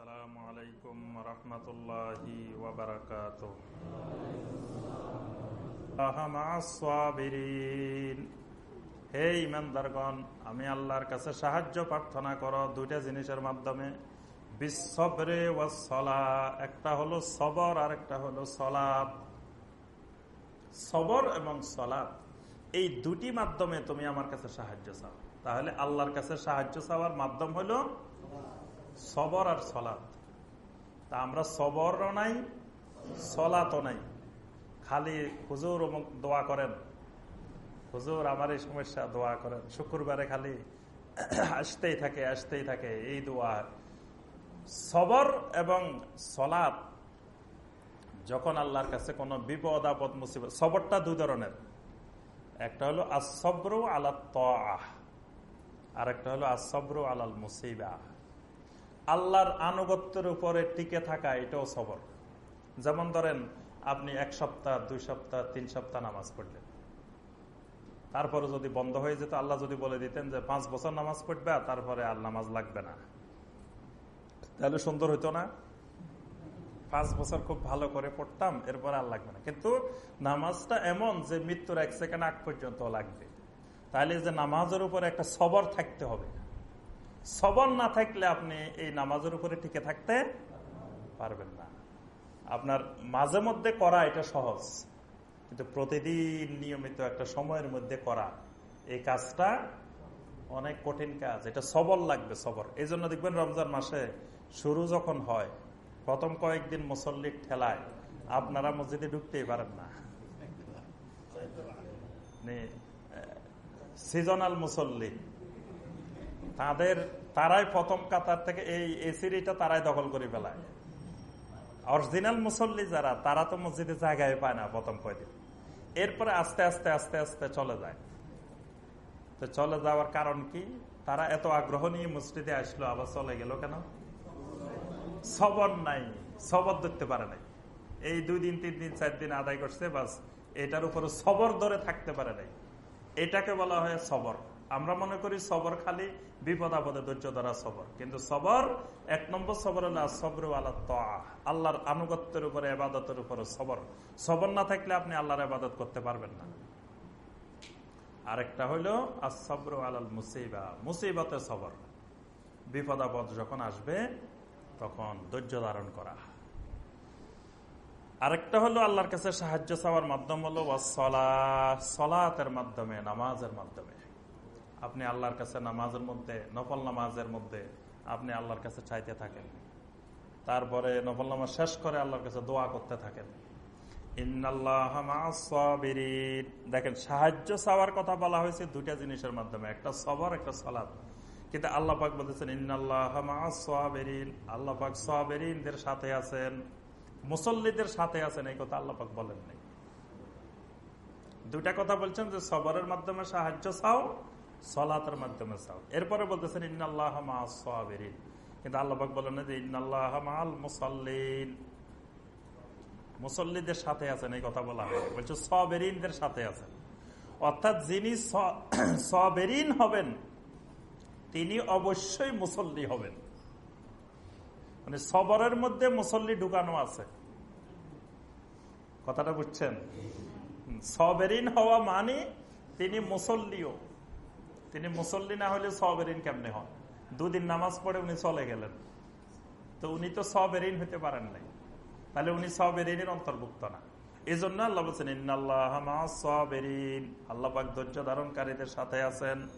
আসসালামু আলাইকুম রহমতুল্লাহি হে ইমানদারগণ আমি আল্লাহর কাছে সাহায্য প্রার্থনা করো দুইটা জিনিসের মাধ্যমে। বিশ্বরে ও একটা হলো সবর আর একটা হলো সলাপ সবর এবং সলাপ এই দুটি মাধ্যমে তুমি আমার কাছে সাহায্য চাও। তাহলে আল্লাহর কাছে সাহায্য চাওয়ার মাধ্যম হলো সবর আর সলাত তা আমরা সবরও নাই, সলাতও নাই। খালি হুজুর দোয়া করেন। হুজুর আমার এই সমস্যা, দোয়া করেন। শুক্রবারে খালি আসতেই থাকে আসতেই থাকে এই দোয়া। সবর এবং সলাপ যখন আল্লাহর কাছে কোনো বিপদ, আপদ, মুসিবত, সবরটা দু ধরনের। একটা হলো আসব্র আলা তাহ আর একটা হলো আসব্র আলাল মুসিবা আল্লাহর আনুগত্যের উপরে টিকে থাকা এটাও সবর। যেমন ধরেন, আপনি এক সপ্তাহ, দুই সপ্তাহ, তিন সপ্তাহ নামাজ পড়লেন। তারপরে যদি বন্ধ হয়ে যেত, আল্লাহ যদি বলে দিতেন যে পাঁচ বছর নামাজ পড়বে, তারপরে আর নামাজ লাগবে না। তাহলে সুন্দর হইতো না? পাঁচ বছর খুব ভালো করে পড়তাম, এরপরে আর লাগবে না। কিন্তু নামাজটা এমন যে মৃত্যুর এক সেকেন্ড আগ পর্যন্ত লাগবে। তাহলে যে নামাজের উপরে একটা সবর থাকতে হবে। সবর না থাকলে আপনি এই নামাজের উপরে টিকে থাকতে পারবেন না। আপনার মাঝে মধ্যে করা এটা সহজ, কিন্তু প্রতিদিন নিয়মিত একটা সময়ের মধ্যে করা, এই কাজটা অনেক কঠিন কাজ। এটা সবর লাগবে, সবর। এই জন্য দেখবেন রমজান মাসে শুরু যখন হয়, প্রথম কয়েকদিন মুসল্লির ঠেলায় আপনারা মসজিদে ঢুকতেই পারেন না। সিজনাল মুসল্লি। তাদের, তারাই প্রথম কাতার থেকে এই এসিরিটা তারাই দখল করে ফেলায়। অরিজিনাল মুসল্লি যারা, তারা তো মসজিদে জায়গায় পায় না প্রথম কয়দিন। এরপরে আস্তে আস্তে আস্তে আস্তে চলে যায়। তো চলে যাওয়ার কারণ কি? তারা এত আগ্রহ নিয়ে মসজিদে আসলো, আবার চলে গেল কেন? সবর নাই, সবর ধরতে পারে নাই। এই দুই দিন, তিন দিন, চার দিন আদায় করছে, বাস এটার উপরে সবর ধরে থাকতে পারে নাই। এটাকে বলা হয় সবর। আমরা মনে করি সবর খালি বিপদ, আপদে, ধৈর্য ধরা সবর। কিন্তু সবর, এক নম্বর সবর হলো সবর আল্লাহ আল্লাহর আনুগত্যের উপরে আবাদতের উপরে সবর। সবর না থাকলে আপনি আল্লাহর আবাদত করতে পারবেন না। আরেকটা হইল আসবর আলাল মুসিবা। মুসিবতে সবর। বিপদ, আপদ যখন আসবে, তখন ধৈর্য ধারণ করা। আরেকটা হলো আল্লাহর কাছে সাহায্য চাওয়ার মাধ্যম হলো সলাতের মাধ্যমে, নামাজের মাধ্যমে। আপনি আল্লাহর কাছে নামাজের মধ্যে, নফল নামাজের মধ্যে আপনি আল্লাহর কাছে চাইতে থাকেন। তারপরে নফল নামাজ শেষ করে আল্লাহর কাছে দোয়া করতে থাকেন। দেখেন, সাহায্য চাওয়ার কথা বলা হয়েছে দুইটা জিনিসের মাধ্যমে। একটা সবর, একটা সলাদ কিন্তু আল্লাহ পাক বলতেছেন, ইন্নাল্লাহ আল্লাহ পাক সাবেরিনদের সাথে আছেন, মুসল্লিদের সাথে আছেন, এই কথা আল্লাহ পাক বলেন নাই দুইটা কথা বলছেন যে সবরের মাধ্যমে সাহায্য চাও সলাতের মাধ্যমে চাও। এরপরে বলতেছেন, ইন্নাল্লাহ সাবেরিন। কিন্তু আল্লাহাক বলেন যে, ইন্নাল্লাহ মাল মুসল্লিন। মুসল্লিদের সাথে আছেন, এই কথা বলা হয়। বলছে, সবেরিনদের সাথে আছেন। অর্থাৎ যিনি সবেরিন হবেন, তিনি অবশ্যই মুসল্লি হবেন। মানে সবরের মধ্যে মুসল্লি ঢুকানো আছে। কথাটা বুঝছেন? সবেরিন হওয়া মানে তিনি মুসল্লিও। তিনি মুসল্লি না হলে সবেরিন কেমনে হন? দুদিন নামাজ পড়ে উনি চলে গেলেন। তো উনি তো সবেরিন হতে পারেন নাই। তাহলে উনি সবেরিনের অন্তর্ভুক্ত না। এই জন্য আল্লাহ বলছেন ইন্নআল্লাহ সবেরিন আল্লাহ ধৈর্য ধারণকারীদের সাথে আছেন।